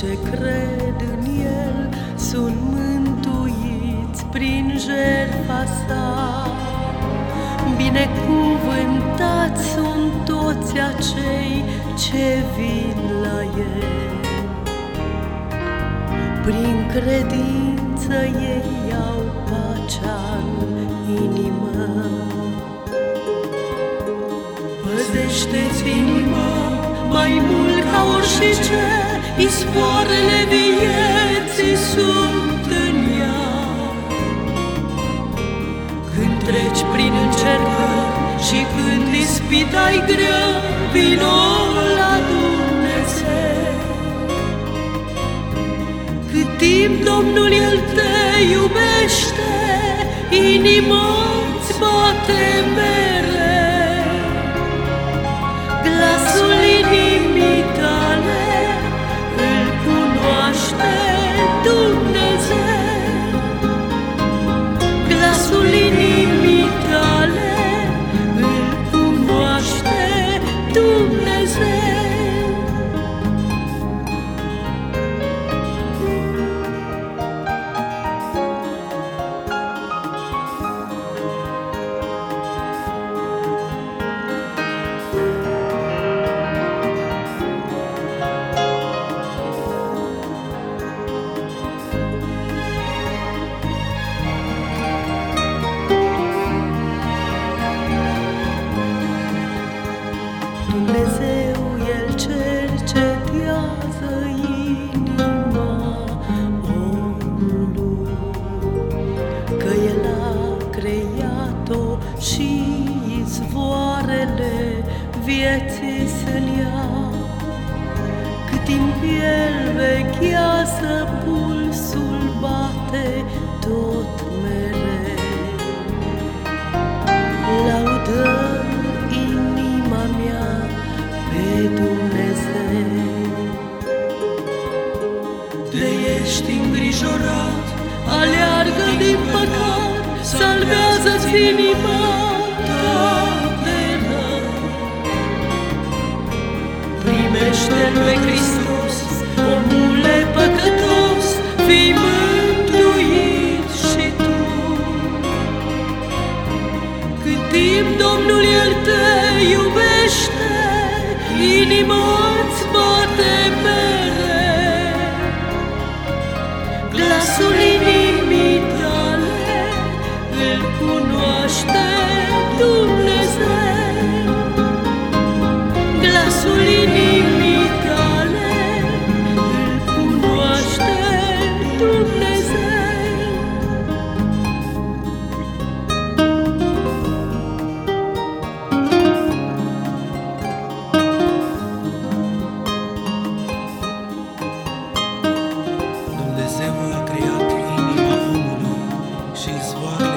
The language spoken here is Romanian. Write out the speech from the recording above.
cei ce cred în El sunt mântuiți prin jertfa sa. Binecuvântați sunt toți acei ce vin la El. Prin credință ei au pacea în inimă. Păzește-ți inima mai mult ca orice, Izvoarele vieții sunt în ea. Când treci prin încercări și când ispita-i grea, vino la Dumnezeu. Cât timp Domnul El te iubește, inima-ți bate mereu. Și izvoarele vieții sunt ea. Cât timp El vechează, pulsul bate tot mereu. Laudă inima mea pe Dumnezeu. De ești îngrijorat, aleargă din păcat, salvează-ți inima ta de rău. Primește-L pe Hristos, omule păcătos, fii mântuit și tu. Cât timp Domnul El te iubește, inima-ți cunoaște Dumnezeu. Glasul inimii tale îl cunoaște Dumnezeu. Dumnezeu a creat inima omului și izvoarele